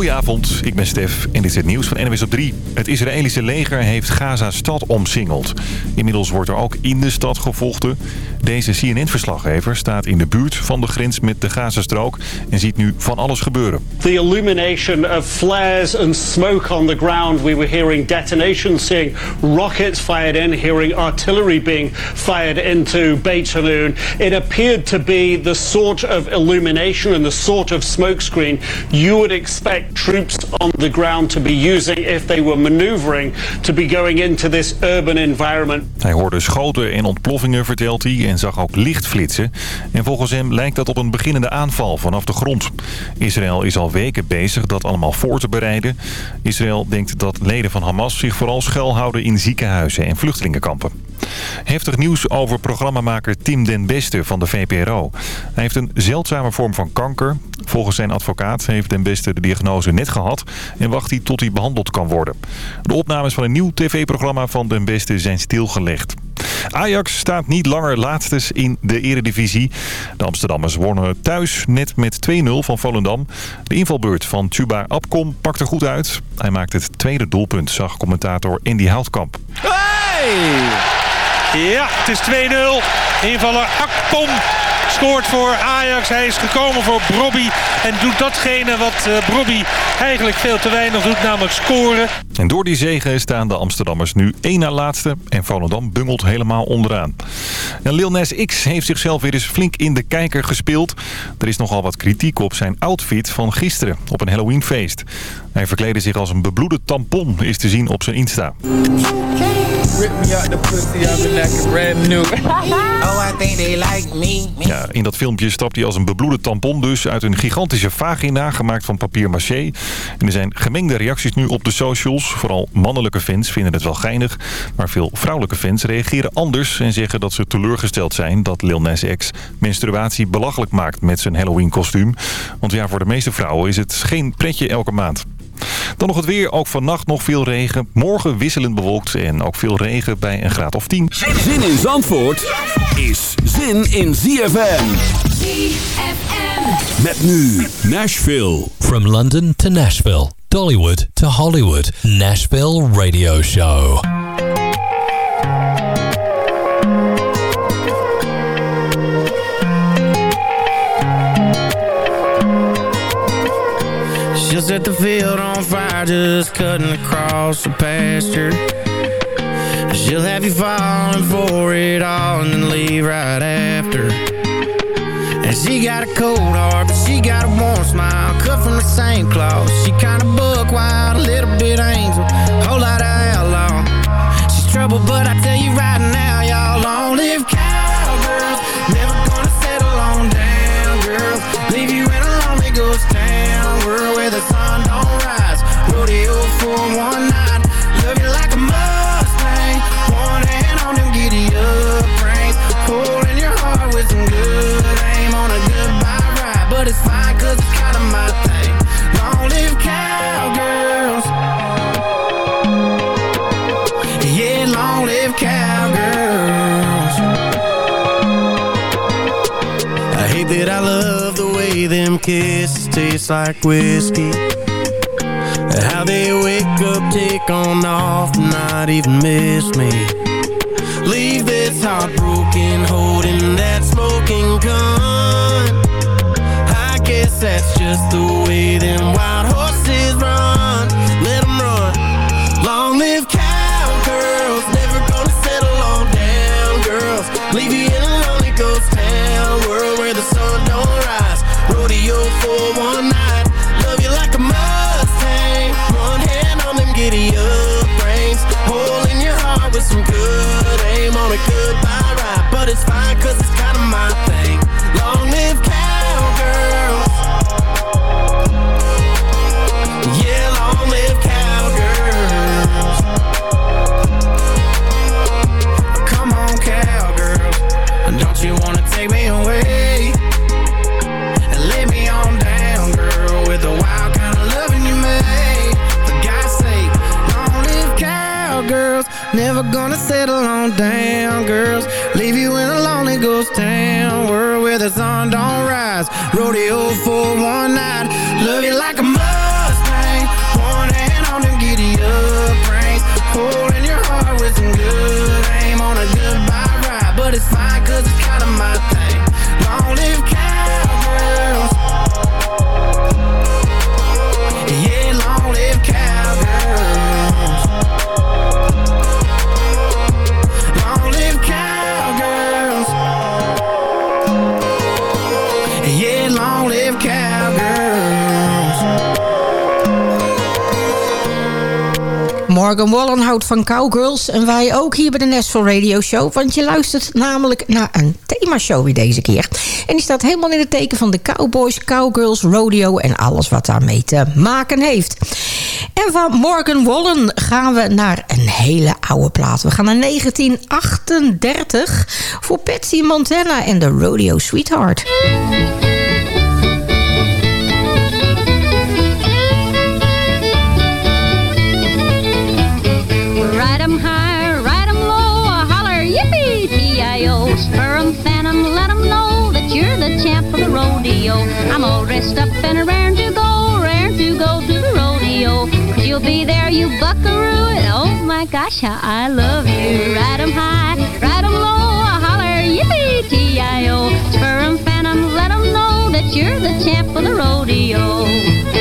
Goedenavond, ik ben Stef en dit is het nieuws van NWS op 3. Het Israëlische leger heeft Gaza-stad omsingeld. Inmiddels wordt er ook in de stad gevochten. Deze CNN-verslaggever staat in de buurt van de grens met de Gazastrook... en ziet nu van alles gebeuren. The illumination of flares and smoke on the ground. We were hearing detonations, seeing rockets fired in, hearing artillery being fired into Beit Hanoun. It appeared to be the sort of illumination and the sort of smokescreen you would expect troops on the ground to be using if they were maneuvering to be going into this urban environment. Hij hoorde schoten en ontploffingen, vertelt hij, en zag ook lichtflitsen. En volgens hem lijkt dat op een beginnende aanval vanaf de grond. Israël is al weken bezig dat allemaal voor te bereiden. Israël denkt dat leden van Hamas zich vooral schuilhouden in ziekenhuizen en vluchtelingenkampen. Heftig nieuws over programmamaker Tim den Beste van de VPRO. Hij heeft een zeldzame vorm van kanker. Volgens zijn advocaat heeft den Beste de diagnose net gehad... en wacht hij tot hij behandeld kan worden. De opnames van een nieuw tv-programma van den Beste zijn stilgelegd. Ajax staat niet langer laatstes in de eredivisie. De Amsterdammers wonnen thuis net met 2-0 van Volendam. De invalbeurt van Tuba Abkom pakte goed uit. Hij maakte het tweede doelpunt, zag commentator Andy Houtkamp. Hey! Ja, het is 2-0. Invaller Akpom scoort voor Ajax. Hij is gekomen voor Brobby en doet datgene wat uh, Brobby eigenlijk veel te weinig doet, namelijk scoren. En door die zegen staan de Amsterdammers nu één na laatste en Volendam bungelt helemaal onderaan. En Lil Nas X heeft zichzelf weer eens flink in de kijker gespeeld. Er is nogal wat kritiek op zijn outfit van gisteren op een Halloweenfeest. Hij verkleedde zich als een bebloede tampon, is te zien op zijn Insta. Ja, in dat filmpje stapt hij als een bebloede tampon dus uit een gigantische vagina gemaakt van papier maché. En er zijn gemengde reacties nu op de socials. Vooral mannelijke fans vinden het wel geinig. Maar veel vrouwelijke fans reageren anders en zeggen dat ze teleurgesteld zijn dat Lil Nas X menstruatie belachelijk maakt met zijn Halloween kostuum. Want ja, voor de meeste vrouwen is het geen pretje elke maand. Dan nog het weer. Ook vannacht nog veel regen. Morgen wisselend bewolkt en ook veel regen bij een graad of 10. Zin in Zandvoort is zin in ZFM. ZFM. Met nu Nashville. From London to Nashville. Dollywood to Hollywood. Nashville Radio Show. Set the field on fire just cutting across the pasture. She'll have you falling for it all and then leave right after. And she got a cold heart but she got a warm smile Cut from the same cloth. She kinda buck wild, a little bit angel Whole lot of outlaw. She's trouble but I tell you right now Y'all long live kisses taste like whiskey. How they wake up, take on off, not even miss me. Leave this heart broken, holding that smoking gun. I guess that's just the way them wild horses run. Let them run. Long live cowgirls, never gonna settle on down girls. Leave you down, Morgan Wallen houdt van cowgirls en wij ook hier bij de Nashville Radio Show. Want je luistert namelijk naar een themashow weer deze keer. En die staat helemaal in het teken van de cowboys, cowgirls, rodeo en alles wat daarmee te maken heeft. En van Morgan Wallen gaan we naar een hele oude plaat. We gaan naar 1938 voor Patsy Montana en de Rodeo Sweetheart. Dressed up and raring to go, raring to go to the rodeo. Cause you'll be there, you buckaroo, and oh my gosh, how I love you. Ride 'em high, ride 'em low, I holler yippee T-I-O. Spur 'em, fan 'em, let 'em know that you're the champ of the rodeo.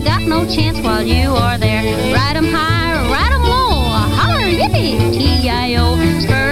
They got no chance while you are there. Ride 'em high, ride 'em low, holler yippee T-I-O. Spur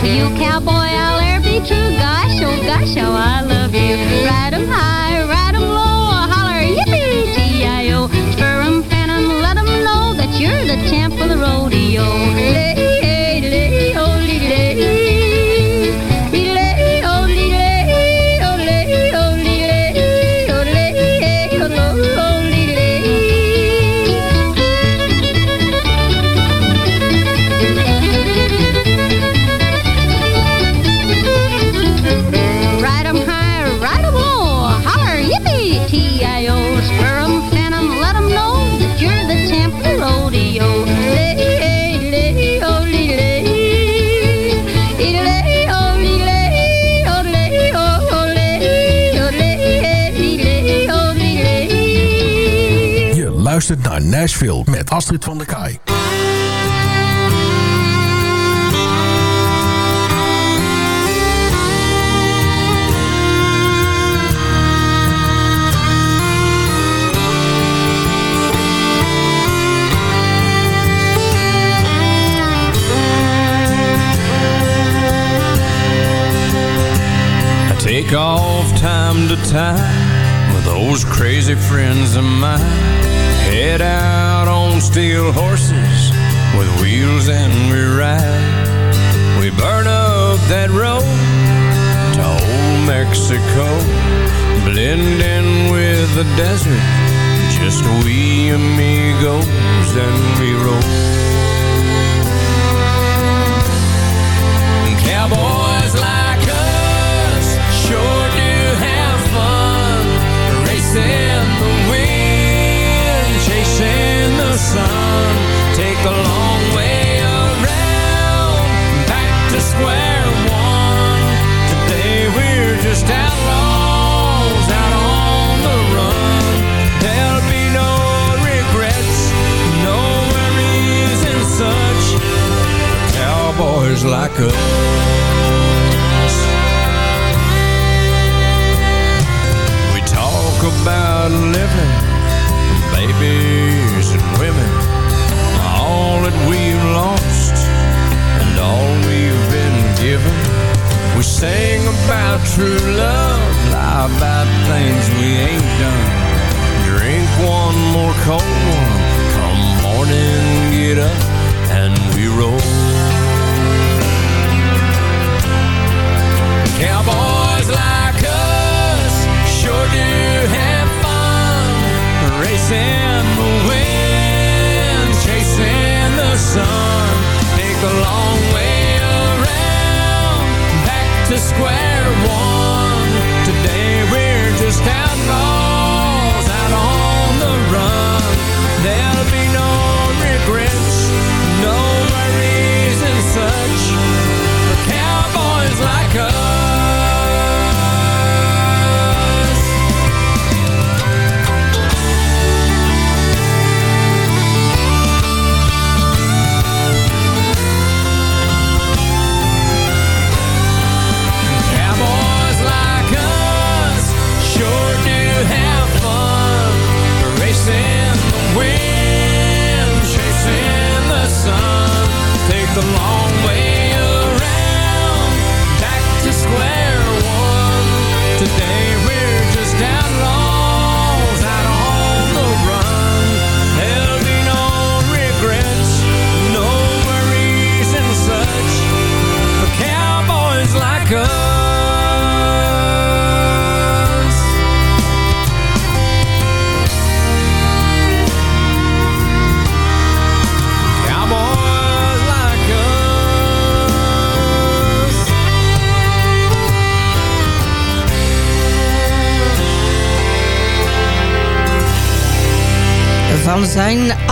To you, cowboy, I'll be true. Gosh, oh gosh, how I Nashville met Astrid van der Kaai. Take off time to time with those crazy friends of mine. Head out on steel horses with wheels and we ride. We burn up that road to old Mexico, blend in with the desert. Just we amigos and we roll. Sun. Take a long way around, back to square one. Today we're just outlaws out on the run. There'll be no regrets, no worries and such. Cowboys like us. We talk about living, babies sing about true love, lie about things we ain't done. Drink one more cold one, come morning, get up and we roll. Cowboys like us sure do have fun racing the wind, chasing the sun. Take a long way to square one.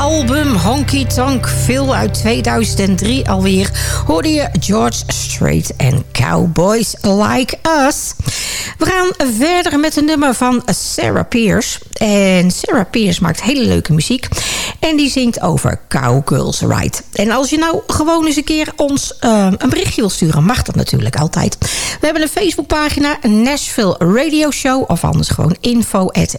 Album Honky Tonk, veel uit 2003 alweer, hoorde je George Strait en Cowboys Like Us. We gaan verder met een nummer van Sarah Pierce. En Sarah Pierce maakt hele leuke muziek. En die zingt over Cowgirls Ride. En als je nou gewoon eens een keer ons eh, een berichtje wil sturen... mag dat natuurlijk altijd. We hebben een Facebookpagina, Nashville Radio Show... of anders gewoon info at.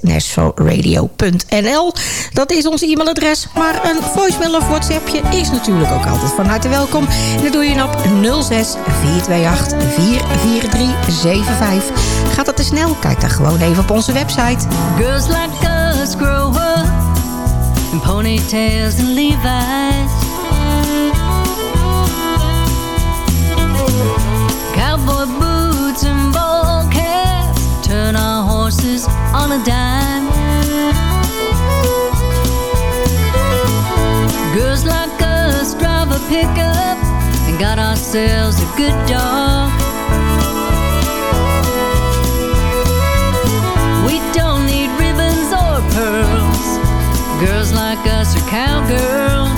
Dat is ons e-mailadres. Maar een voicemail of WhatsAppje is natuurlijk ook altijd van harte welkom. En dat doe je op 06 428 443 75. Gaat dat te snel? Kijk dan gewoon even op onze website. Girls like us grow up in ponytails and Levi's. Cowboy boots and ball caps turn our horses on a dime. Girls like us drive a pickup and got ourselves a good dog. Girls like us are cowgirls.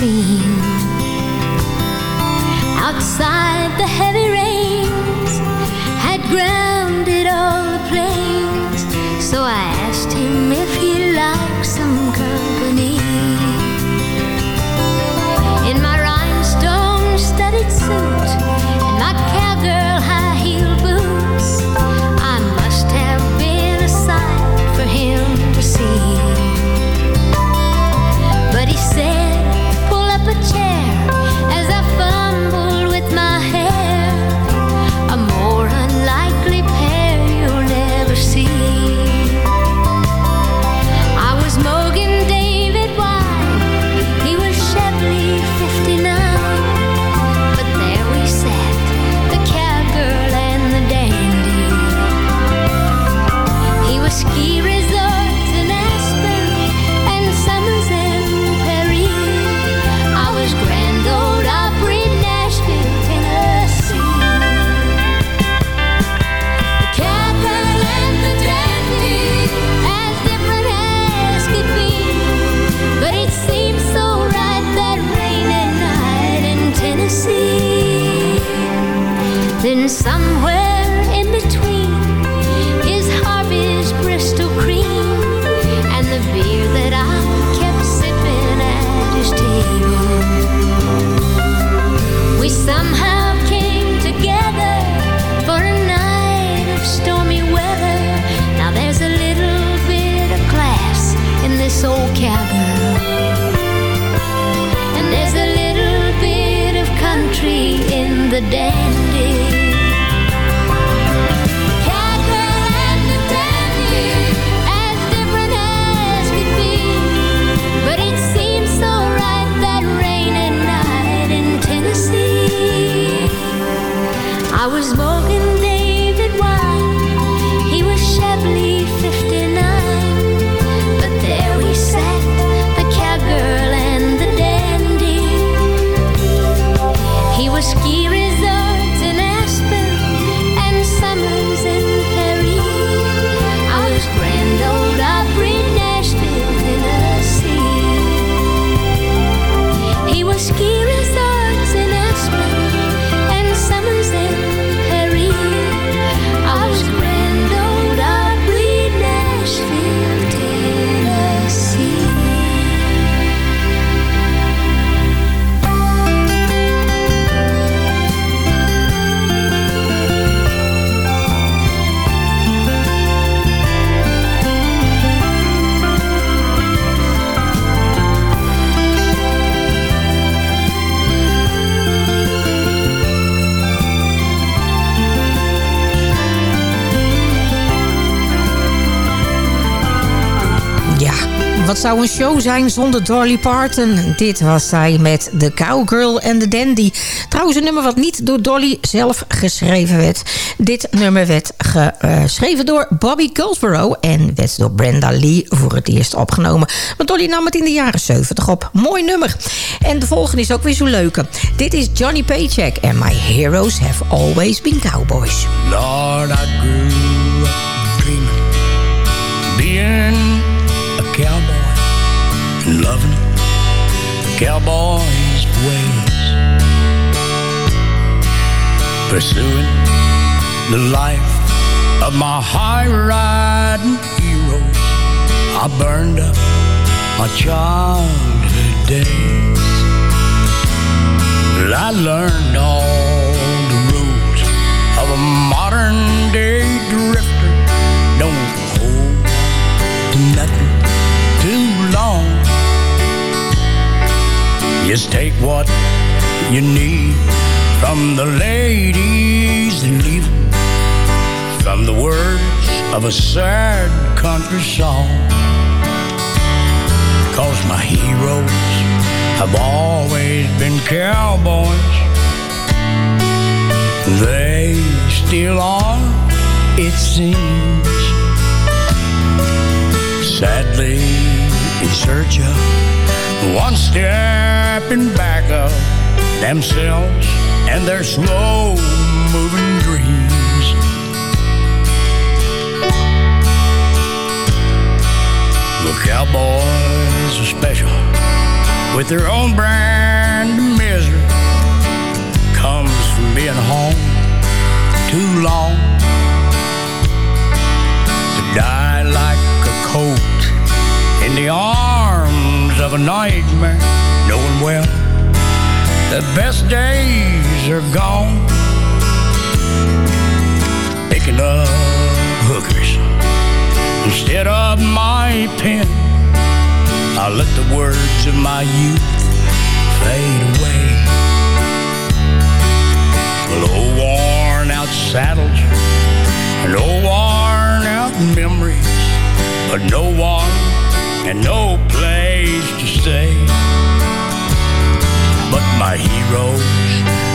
Seen. Outside the heavy rains had grounded all the planes, so I in zou een show zijn zonder Dolly Parton? Dit was zij met The Cowgirl and the Dandy. Trouwens een nummer wat niet door Dolly zelf geschreven werd. Dit nummer werd geschreven door Bobby Goldsboro... en werd door Brenda Lee voor het eerst opgenomen. Maar Dolly nam het in de jaren 70 op. Mooi nummer. En de volgende is ook weer zo leuke. Dit is Johnny Paycheck en My Heroes Have Always Been Cowboys. Lord, I grew cowboy's ways, pursuing the life of my high riding heroes. I burned up my childhood days. But I learned all the rules of a modern day Just take what you need from the ladies and leave 'em from the words of a sad country song. Cause my heroes have always been cowboys. They still are, it seems. Sadly, in search of one step in back of themselves and their slow moving dreams. The cowboys are special with their own brand of misery. Comes from being home too long to die like a colt in the arms of a nightmare, knowing well the best days are gone. Picking up hookers instead of my pen. I let the words of my youth fade away. Well, old worn out saddles and old worn out memories, but no one and no place to stay. But my heroes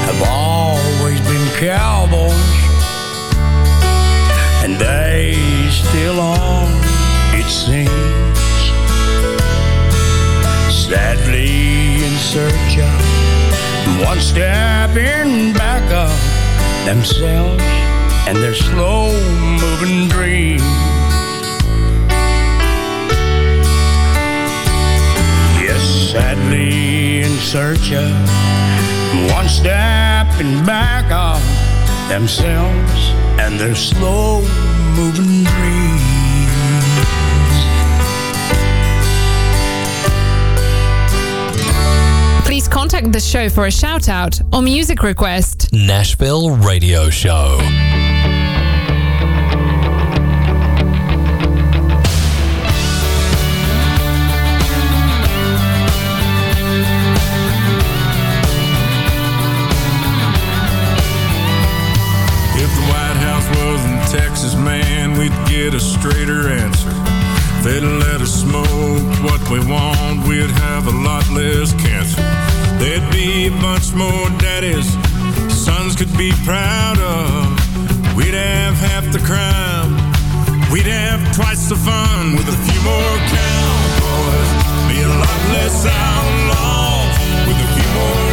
have always been cowboys, and they still are, it seems. Sadly in search of one step in back of themselves and their slow moving dreams. Sadly in search of one step in back of themselves and their slow moving dreams. Please contact the show for a shout out or music request. Nashville Radio Show. We want, we'd have a lot less cancer. There'd be a bunch more daddies sons could be proud of. We'd have half the crime. We'd have twice the fun with a few more cowboys. Be a lot less outlaws with a few more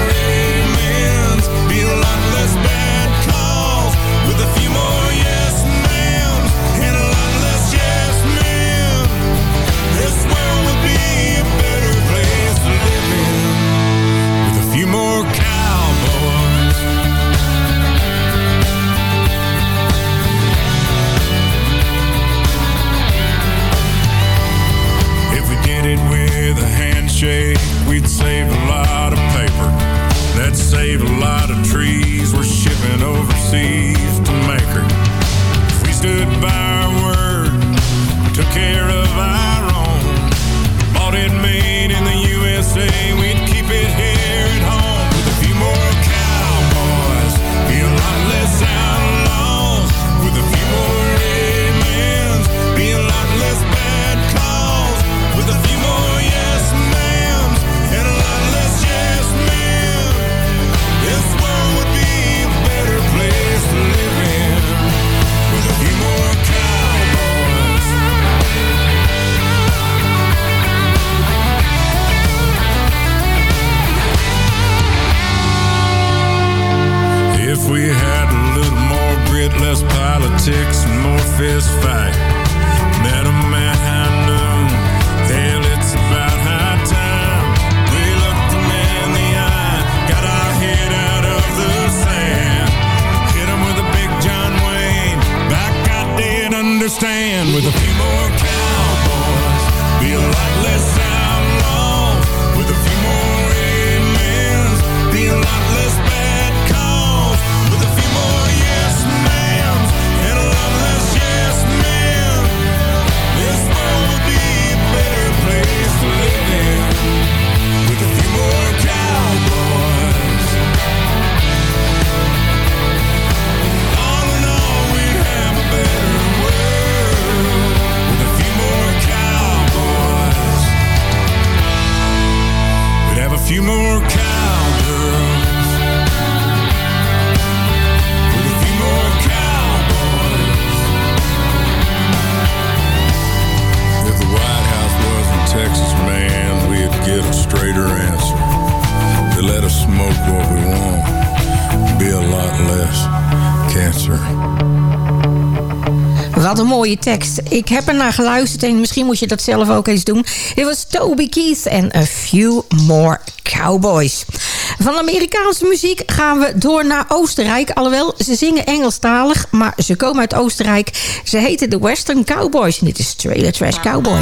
mooie tekst. Ik heb er naar geluisterd en misschien moet je dat zelf ook eens doen. Dit was Toby Keith en A Few More Cowboys. Van Amerikaanse muziek gaan we door naar Oostenrijk. Alhoewel, ze zingen Engelstalig, maar ze komen uit Oostenrijk. Ze heten de Western Cowboys en dit is Trailer Trash Cowboy.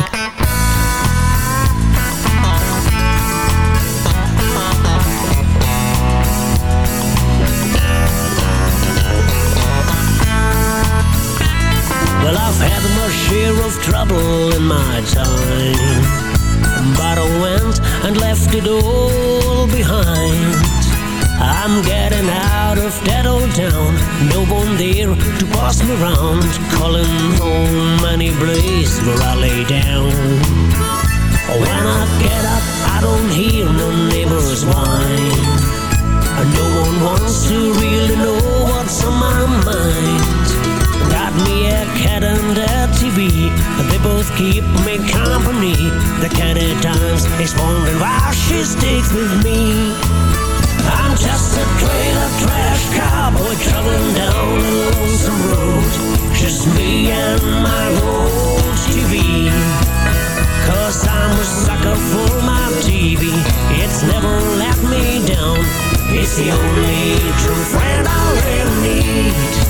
In my time. But I went and left it all behind. I'm getting out of that old town. No one there to pass me round. Calling home any place where I lay down. When I get up, I don't hear no neighbors whine. No one wants to really know what's on my mind. Got me a cat and a TV. Both keep me company. The cat at times is wondering why she sticks with me. I'm just a trailer trash cowboy traveling down a lonesome road. Just me and my old TV. Cause I'm a sucker for my TV. It's never let me down. It's the only true friend I'll ever need.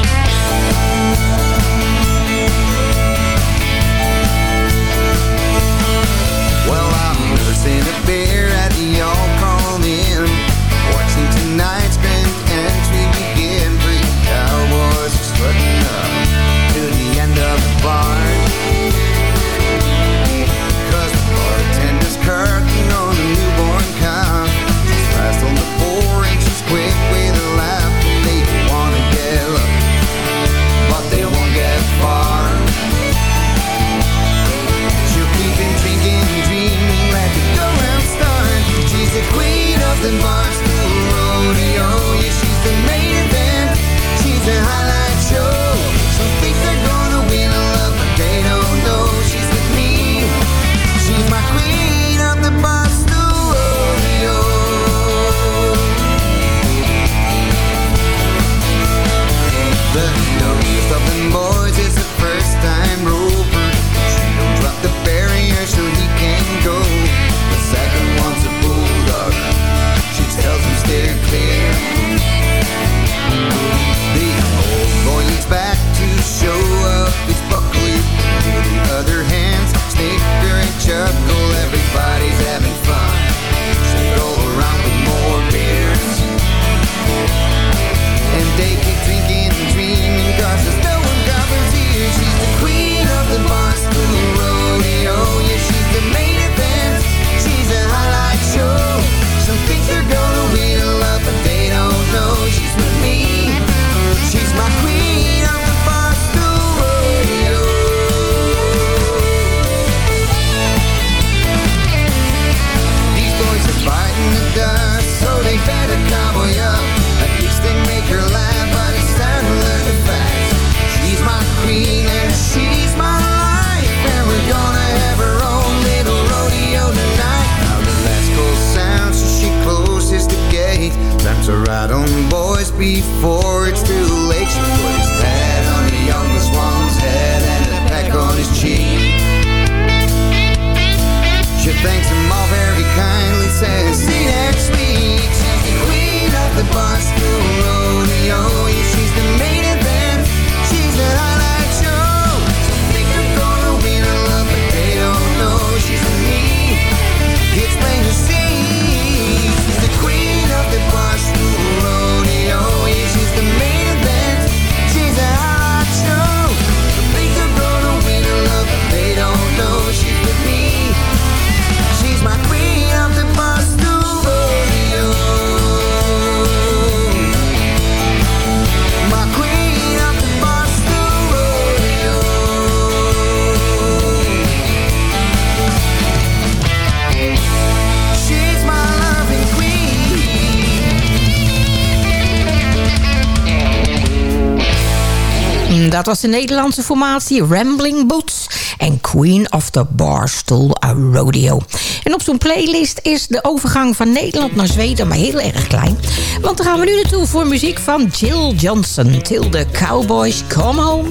Dat was de Nederlandse formatie Rambling Boots en Queen of the Barstool Rodeo. En op zo'n playlist is de overgang van Nederland naar Zweden maar heel erg klein. Want dan gaan we nu naartoe voor muziek van Jill Johnson. Till the Cowboys Come Home.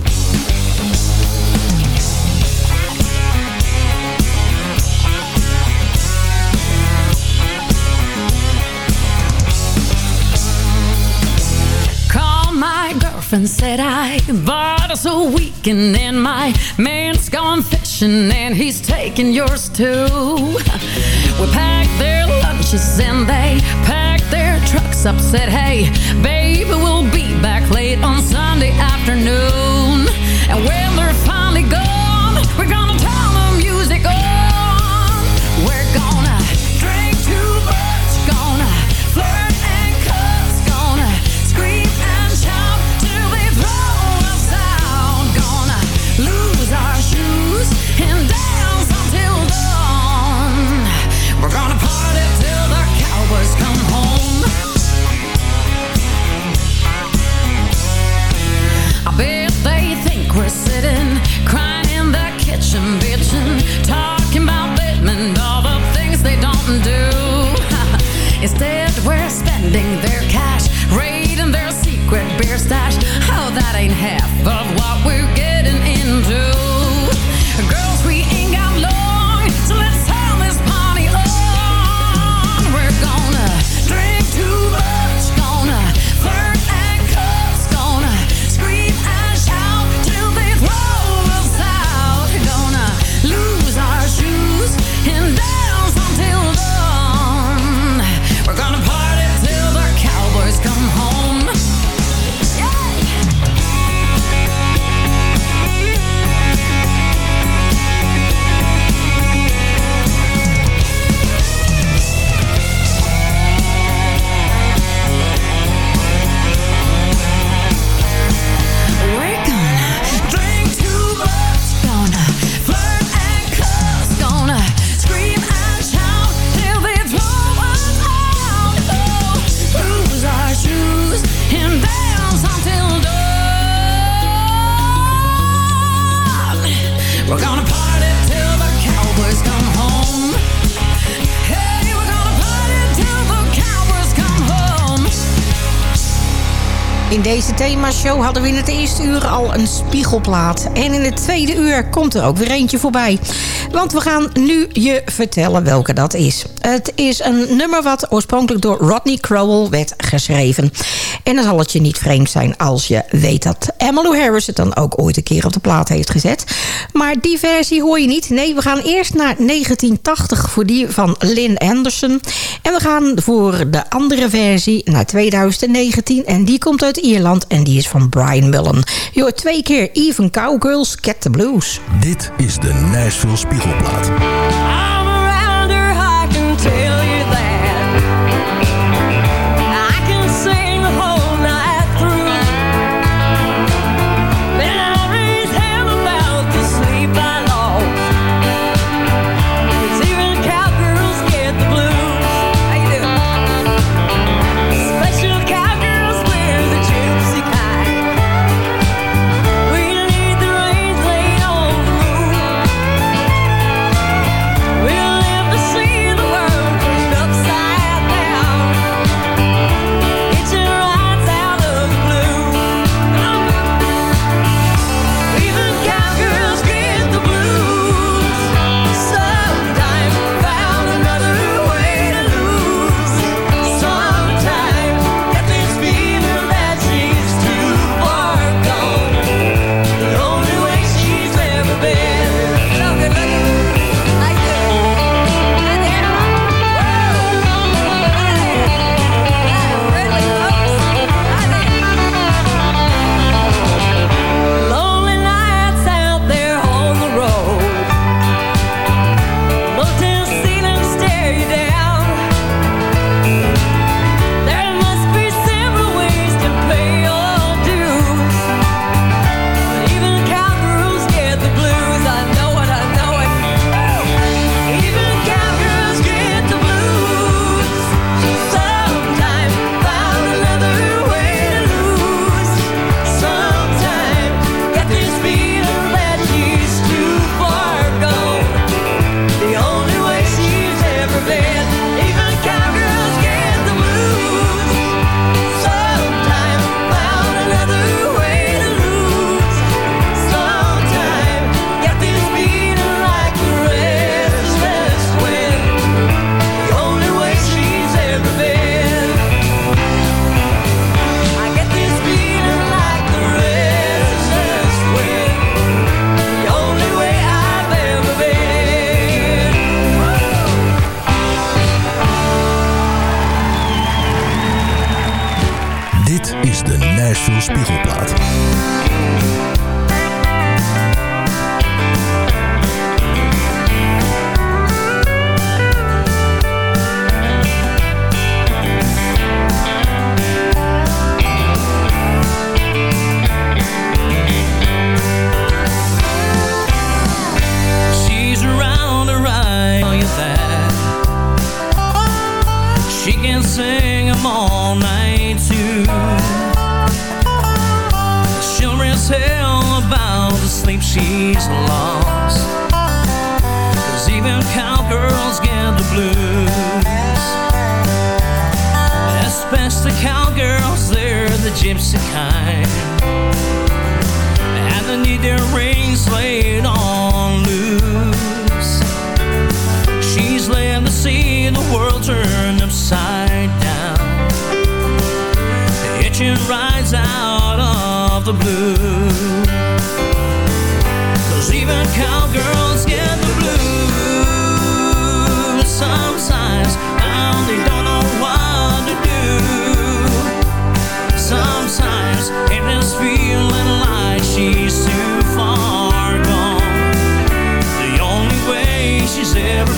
Girlfriend, said I us a weekend and my man's gone fishing and he's taking yours too. We packed their lunches and they packed their trucks up, said, hey, baby, we'll be back late on Sunday afternoon. And when spending their cash, raiding their secret beer stash. Themashow hadden we in het eerste uur al een spiegelplaat. En in het tweede uur komt er ook weer eentje voorbij. Want we gaan nu je vertellen welke dat is. Het is een nummer wat oorspronkelijk door Rodney Crowell werd geschreven. En dan zal het je niet vreemd zijn als je weet dat Emmylou Harris het dan ook ooit een keer op de plaat heeft gezet. Maar die versie hoor je niet. Nee, we gaan eerst naar 1980 voor die van Lynn Anderson. En we gaan voor de andere versie naar 2019. En die komt uit Ierland en die is van Brian Mullen. Je hoort twee keer Even Cowgirls Get the Blues. Dit is de Nashville Spiegelplaat.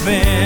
been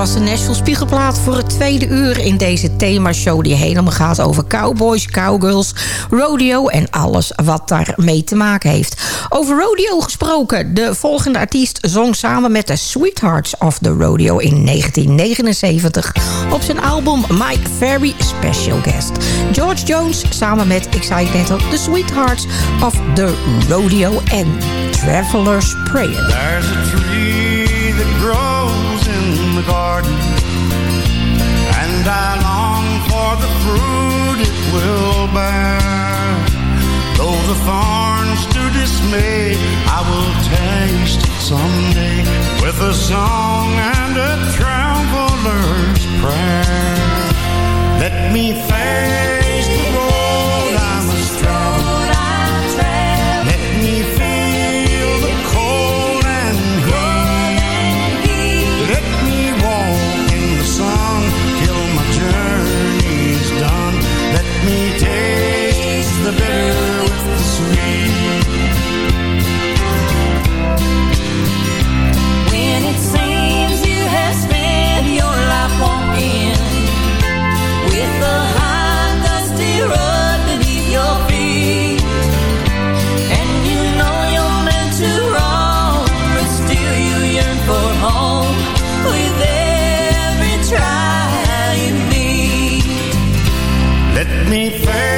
was de Nashville Spiegelplaat voor het tweede uur in deze themashow... die helemaal gaat over cowboys, cowgirls, rodeo en alles wat daarmee te maken heeft. Over rodeo gesproken, de volgende artiest zong samen met de Sweethearts of the Rodeo... in 1979 op zijn album My Very Special Guest. George Jones samen met, ik zei het net al, de Sweethearts of the Rodeo en Traveler's Prayer. the fruit it will bear. Though the thorns do dismay, I will taste someday with a song and a traveler's prayer. Let me fade me first.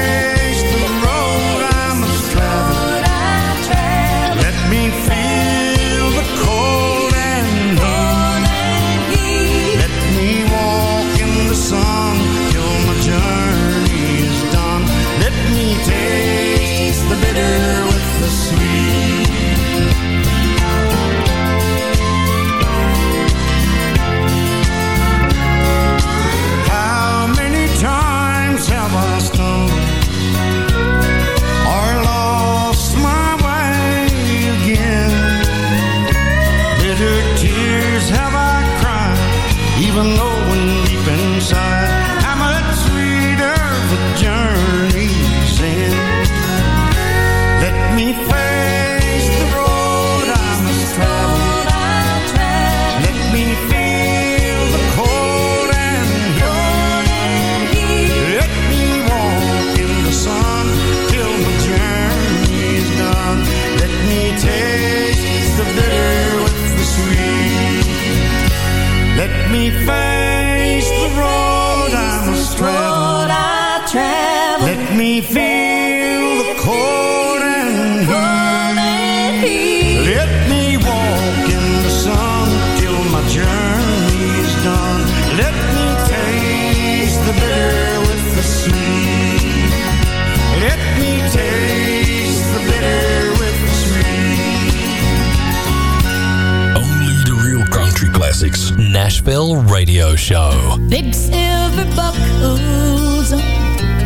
Nashville Radio Show. Big silver buckles on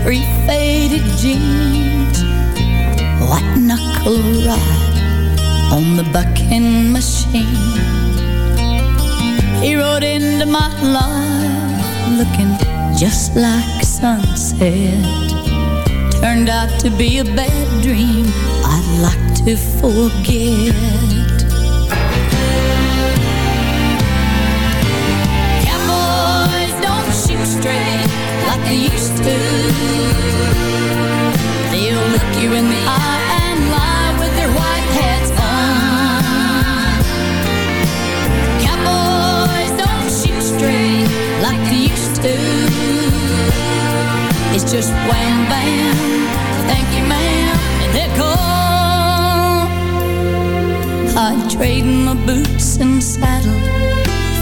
three faded jeans. White knuckle ride on the bucking machine. He rode into my life looking just like sunset. Turned out to be a bad dream I'd like to forget. Trade my boots and saddle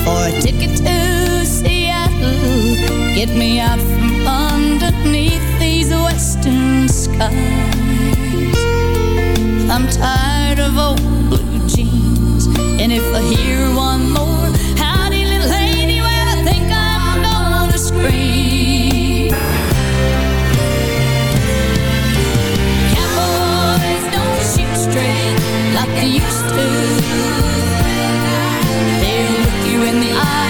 for a ticket to Get me out from underneath these western skies. I'm tired of old blue jeans, and if I hear one more, howdy little lady, well I think I'm gonna scream. Cowboys don't shoot straight like they used to. They'll look you in the eye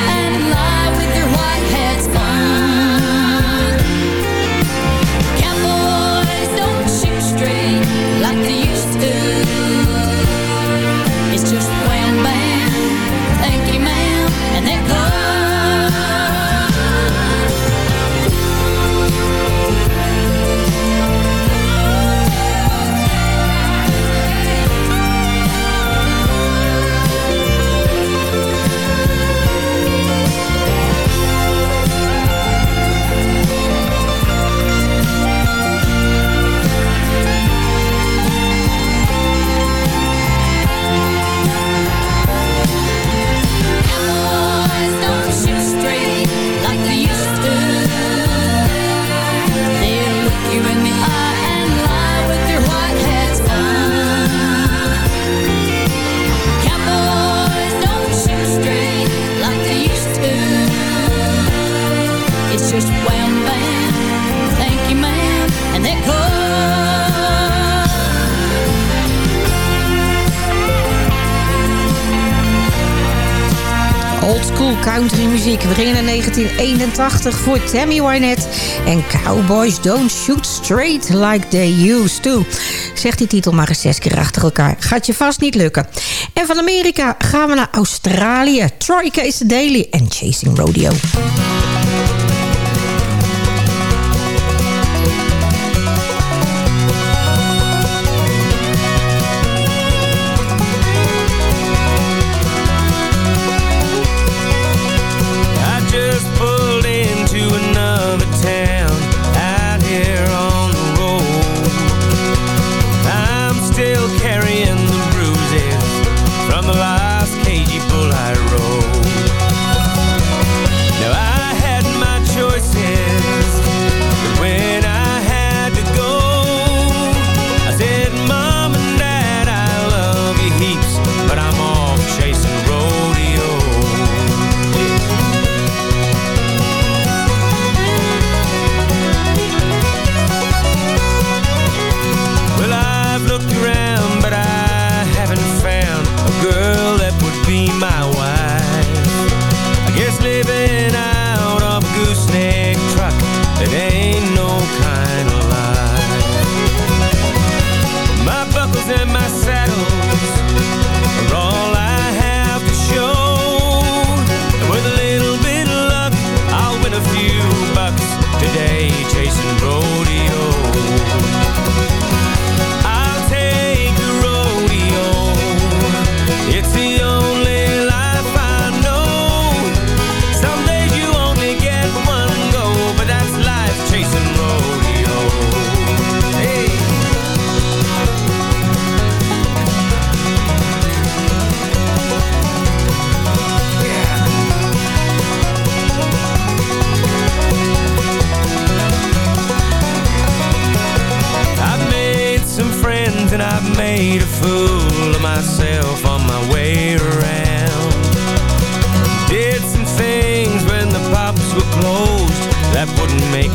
1981 voor Tammy Wynette. En Cowboys don't shoot straight like they used to. Zeg die titel maar eens zes keer achter elkaar. Gaat je vast niet lukken. En van Amerika gaan we naar Australië. Troy Case Daily en Chasing Rodeo.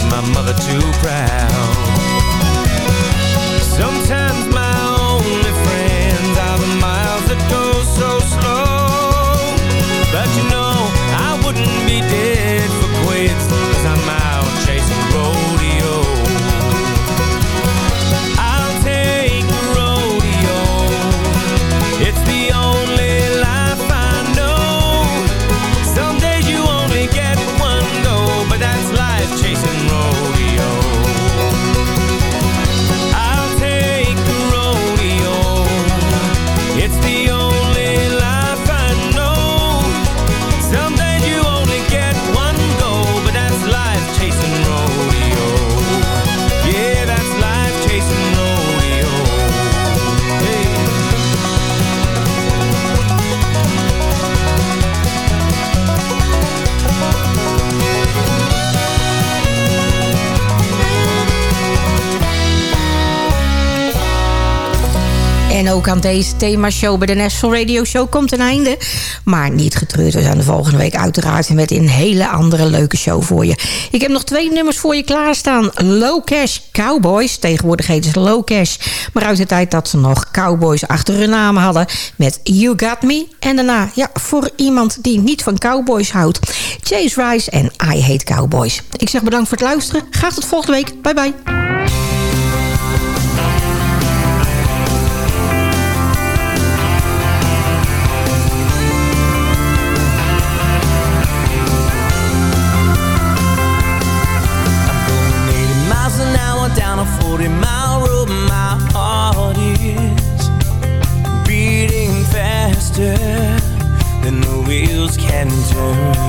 my mother too proud. Sometimes En ook aan deze themashow bij de National Radio Show komt een einde. Maar niet getreurd, we zijn de volgende week uiteraard... met een hele andere leuke show voor je. Ik heb nog twee nummers voor je klaarstaan. Low Cash Cowboys, tegenwoordig heet het Low Cash... maar uit de tijd dat ze nog Cowboys achter hun naam hadden... met You Got Me en daarna, ja, voor iemand die niet van Cowboys houdt... Chase Rice en I Hate Cowboys. Ik zeg bedankt voor het luisteren. Graag tot volgende week. Bye bye. alone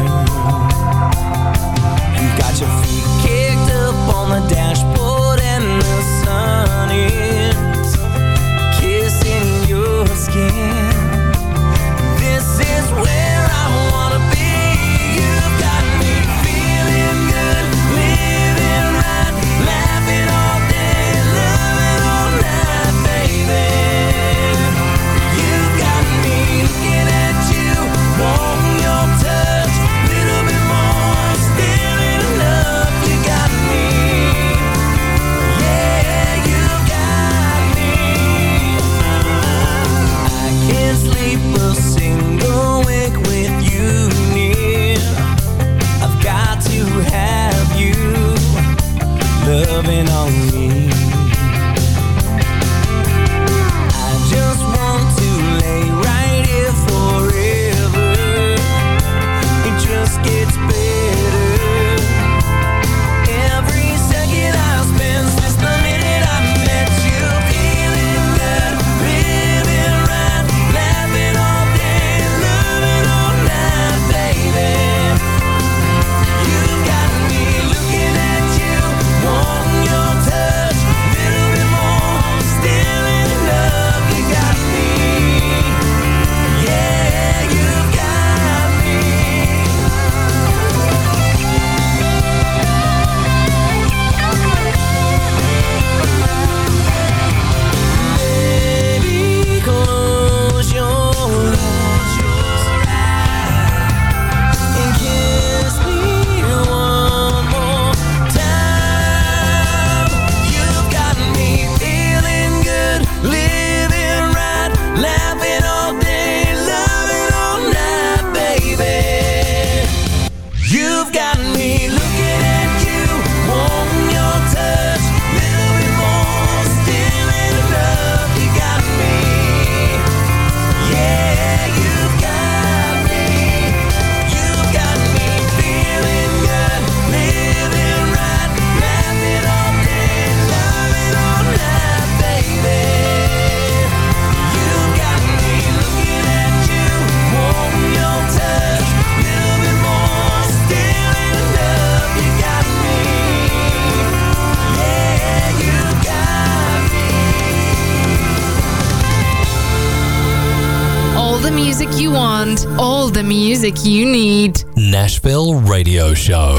the music you want, all the music you need. Nashville Radio Show.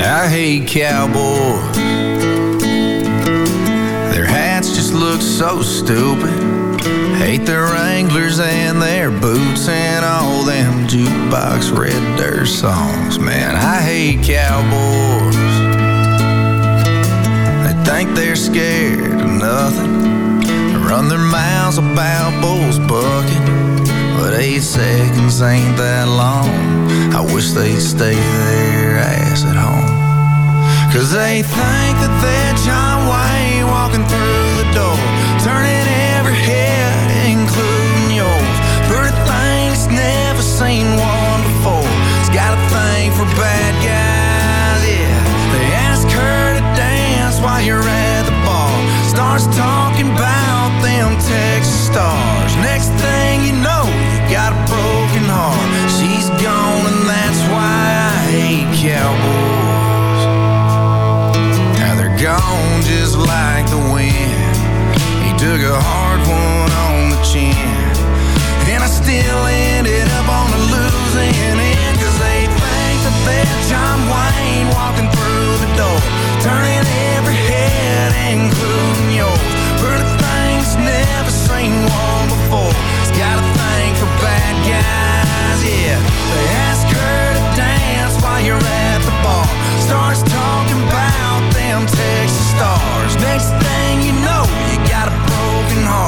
I hate cowboys. Their hats just look so stupid. Hate their Wranglers and their boots and all them jukebox red dirt songs. Man, I hate cowboys. Think they're scared of nothing. Run their mouths about bulls bucking. But eight seconds ain't that long. I wish they'd stay their ass at home. Cause they think that they're John Wayne walking through the door, turning every head, including yours. Pretty things never seen one before. It's got a thing for bad guys, you're at the bar. Starts talking about them Texas stars. Next thing you know, you got a broken heart. She's gone, and that's why I hate cowboys. Now they're gone just like the wind. He took a hard one on the chin. And I still ended up on the losing end. That John Wayne walking through the door. Turning every head, including yours. Pretty things never seen one before. It's got a thing for bad guys, yeah. They ask her to dance while you're at the bar. Starts talking about them Texas stars. Next thing you know, you got a broken heart.